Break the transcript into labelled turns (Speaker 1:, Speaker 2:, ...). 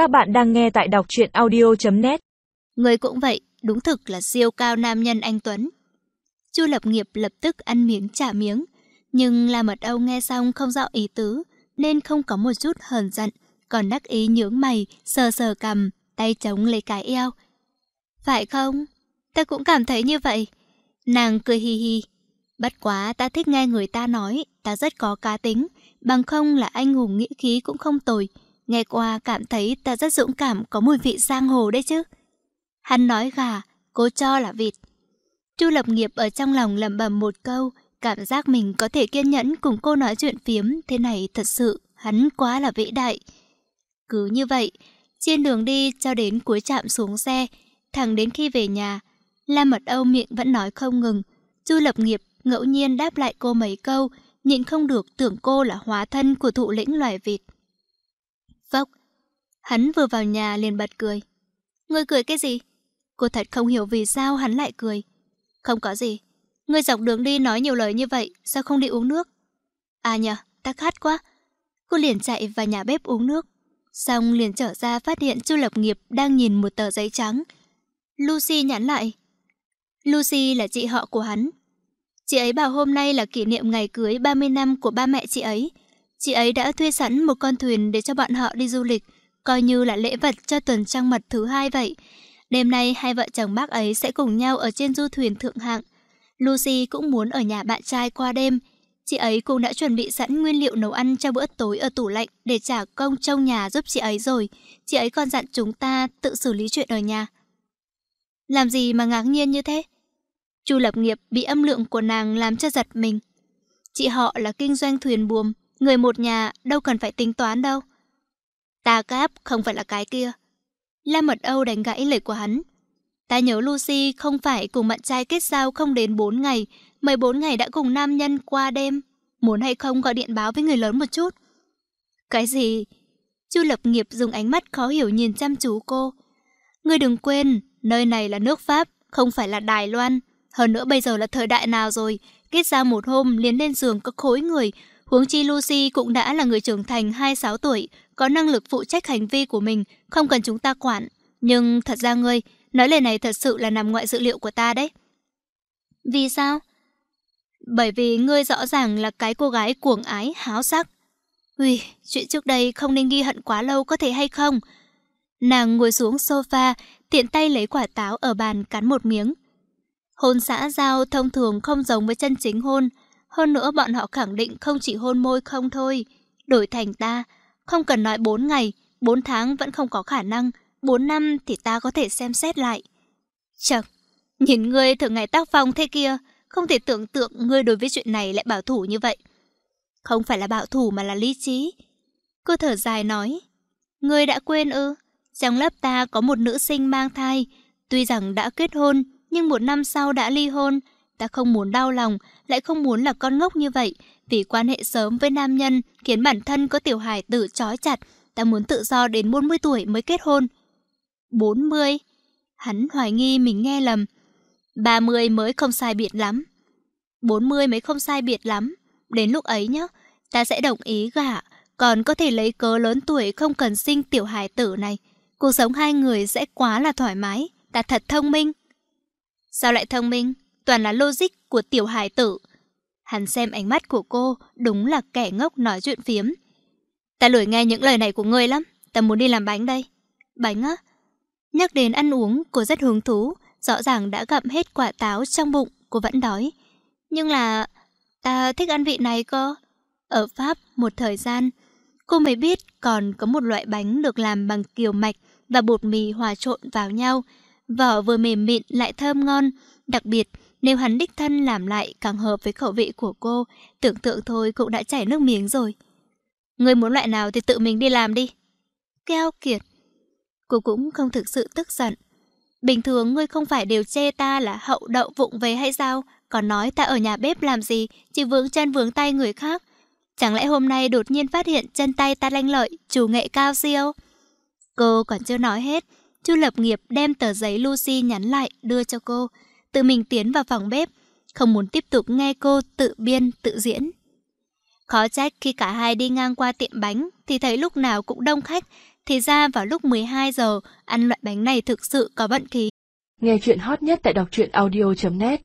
Speaker 1: Các bạn đang nghe tại đọc truyện audio.net
Speaker 2: Người cũng vậy, đúng thực là siêu cao nam nhân anh Tuấn. Chu lập nghiệp lập tức ăn miếng trả miếng, nhưng là Mật Âu nghe xong không rõ ý tứ, nên không có một chút hờn giận, còn đắc ý nhướng mày, sờ sờ cầm, tay chống lấy cái eo. Phải không? Ta cũng cảm thấy như vậy. Nàng cười hi hi. Bất quá ta thích nghe người ta nói, ta rất có cá tính, bằng không là anh hùng nghĩa khí cũng không tồi. Nghe qua cảm thấy ta rất dũng cảm có mùi vị sang hồ đấy chứ. Hắn nói gà, cô cho là vịt. Chu lập nghiệp ở trong lòng lầm bầm một câu, cảm giác mình có thể kiên nhẫn cùng cô nói chuyện phiếm thế này thật sự, hắn quá là vĩ đại. Cứ như vậy, trên đường đi cho đến cuối trạm xuống xe, thẳng đến khi về nhà, La Mật Âu miệng vẫn nói không ngừng. Chu lập nghiệp ngẫu nhiên đáp lại cô mấy câu, nhịn không được tưởng cô là hóa thân của thụ lĩnh loài vịt. Phốc, hắn vừa vào nhà liền bật cười. Ngươi cười cái gì? Cô thật không hiểu vì sao hắn lại cười. Không có gì. Ngươi dọc đường đi nói nhiều lời như vậy, sao không đi uống nước? À nhờ, ta khát quá. Cô liền chạy vào nhà bếp uống nước. Xong liền trở ra phát hiện Chu Lập Nghiệp đang nhìn một tờ giấy trắng. Lucy nhắn lại. Lucy là chị họ của hắn. Chị ấy bảo hôm nay là kỷ niệm ngày cưới 30 năm của ba mẹ chị ấy. Chị ấy đã thuê sẵn một con thuyền để cho bọn họ đi du lịch, coi như là lễ vật cho tuần trăng mật thứ hai vậy. Đêm nay hai vợ chồng bác ấy sẽ cùng nhau ở trên du thuyền thượng hạng. Lucy cũng muốn ở nhà bạn trai qua đêm. Chị ấy cũng đã chuẩn bị sẵn nguyên liệu nấu ăn cho bữa tối ở tủ lạnh để trả công trong nhà giúp chị ấy rồi. Chị ấy còn dặn chúng ta tự xử lý chuyện ở nhà. Làm gì mà ngạc nhiên như thế? Chu lập nghiệp bị âm lượng của nàng làm cho giật mình. Chị họ là kinh doanh thuyền buồm, người một nhà đâu cần phải tính toán đâu. Ta cáp không phải là cái kia. La Mật Âu đánh gãy lời của hắn. Ta nhớ Lucy không phải cùng bạn trai kết giao không đến 4 ngày, 14 ngày đã cùng nam nhân qua đêm. Muốn hay không gọi điện báo với người lớn một chút. Cái gì? Chu Lập Nghiệp dùng ánh mắt khó hiểu nhìn chăm chú cô. Ngươi đừng quên, nơi này là nước Pháp, không phải là Đài Loan. Hơn nữa bây giờ là thời đại nào rồi, kết giao một hôm liền lên giường có khối người, Huống chi Lucy cũng đã là người trưởng thành 26 tuổi, có năng lực phụ trách hành vi của mình, không cần chúng ta quản. Nhưng thật ra ngươi, nói lời này thật sự là nằm ngoại dự liệu của ta đấy. Vì sao? Bởi vì ngươi rõ ràng là cái cô gái cuồng ái, háo sắc. Ui, chuyện trước đây không nên ghi hận quá lâu có thể hay không? Nàng ngồi xuống sofa, tiện tay lấy quả táo ở bàn cắn một miếng. Hôn xã giao thông thường không giống với chân chính hôn, hơn nữa bọn họ khẳng định không chỉ hôn môi không thôi. Đổi thành ta, không cần nói 4 ngày, 4 tháng vẫn không có khả năng, 4 năm thì ta có thể xem xét lại. Chật, nhìn ngươi thường ngày tác phong thế kia, không thể tưởng tượng ngươi đối với chuyện này lại bảo thủ như vậy. Không phải là bảo thủ mà là lý trí. Cô thở dài nói, ngươi đã quên ư, trong lớp ta có một nữ sinh mang thai, tuy rằng đã kết hôn, nhưng một năm sau đã ly hôn, Ta không muốn đau lòng, lại không muốn là con ngốc như vậy, vì quan hệ sớm với nam nhân khiến bản thân có tiểu hài tử trói chặt. Ta muốn tự do đến 40 tuổi mới kết hôn. 40? Hắn hoài nghi mình nghe lầm. 30 mới không sai biệt lắm. 40 mới không sai biệt lắm. Đến lúc ấy nhá, ta sẽ đồng ý gả, còn có thể lấy cớ lớn tuổi không cần sinh tiểu hài tử này. Cuộc sống hai người sẽ quá là thoải mái, ta thật thông minh. Sao lại thông minh? Toàn là logic của tiểu hài tử. Hắn xem ánh mắt của cô, đúng là kẻ ngốc nói chuyện phiếm. Ta lười nghe những lời này của ngươi lắm, ta muốn đi làm bánh đây. Bánh á? Nhắc đến ăn uống, cô rất hứng thú, rõ ràng đã gặm hết quả táo trong bụng, cô vẫn đói. Nhưng là... ta thích ăn vị này cơ. Ở Pháp, một thời gian, cô mới biết còn có một loại bánh được làm bằng kiều mạch và bột mì hòa trộn vào nhau. Vỏ vừa mềm mịn lại thơm ngon, đặc biệt nếu hắn đích thân làm lại càng hợp với khẩu vị của cô, tưởng tượng thôi cũng đã chảy nước miếng rồi. Người muốn loại nào thì tự mình đi làm đi. Keo kiệt. Cô cũng không thực sự tức giận. Bình thường ngươi không phải đều chê ta là hậu đậu vụng về hay sao? Còn nói ta ở nhà bếp làm gì, chỉ vướng chân vướng tay người khác. Chẳng lẽ hôm nay đột nhiên phát hiện chân tay ta lanh lợi, chủ nghệ cao siêu? Cô còn chưa nói hết. Chu lập nghiệp đem tờ giấy Lucy nhắn lại đưa cho cô tự mình tiến vào phòng bếp, không muốn tiếp tục nghe cô tự biên, tự diễn. Khó trách khi cả hai đi ngang qua tiệm bánh thì thấy lúc nào cũng đông khách, Thì ra vào lúc 12 giờ, ăn loại bánh này thực sự có vận khí.
Speaker 1: Nghe chuyện hot nhất tại đọc truyện audio.net